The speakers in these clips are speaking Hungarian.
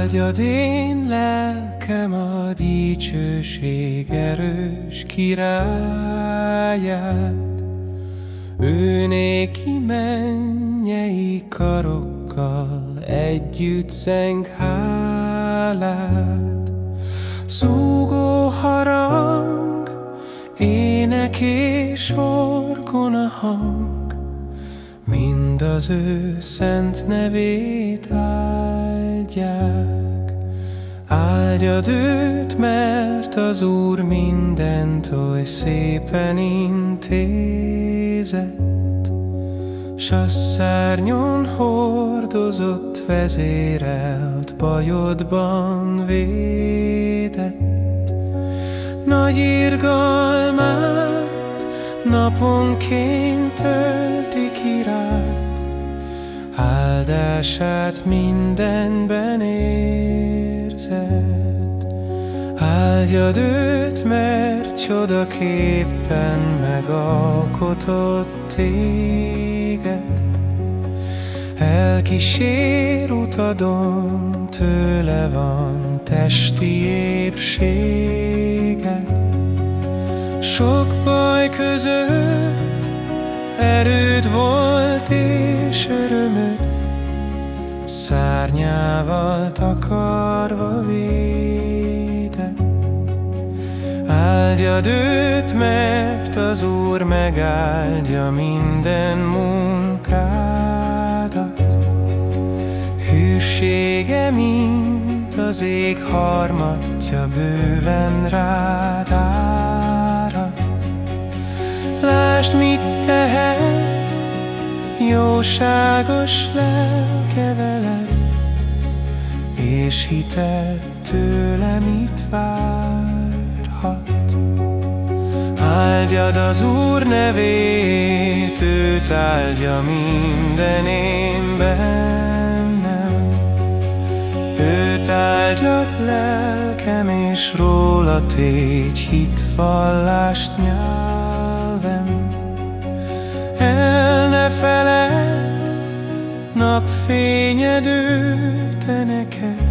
Áldjad én lelkem a dicsőség erős királyát, Ő mennyei karokkal együtt zeng hálát. Szúgó harang, ének és orgona hang, Mind az ő szent nevét áldják. Áldjad őt, mert az Úr mindent oly szépen intézett, S a szárnyon hordozott, vezérelt, bajodban védett. Nagy irgalmát naponként tölti király, Áldását mindenben érzed. Áldjad őt, mert csodaképpen megalkotott téged. Elkísér utadon, tőle van testi épséged. Sok baj között erőd volt és örömöd, Szárnyával takarva védett. Áldjad őt, mert az Úr megáldja minden munkádat. Hűsége, mint az ég harmatja, bőven rád jóságos lelke veled, És hited tőle mit várhat. Áldjad az Úr nevét, őt áldja minden én bennem. Őt áldjad lelkem, és róla tégy hitvallást nyelvem. Napfényed ő te neked,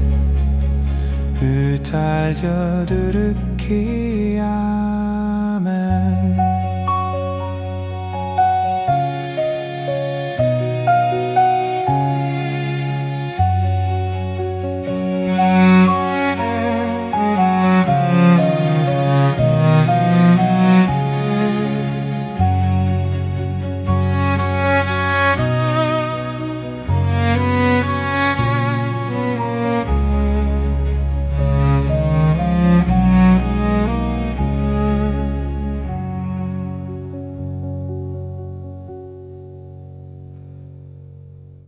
Őt áldjad örökké.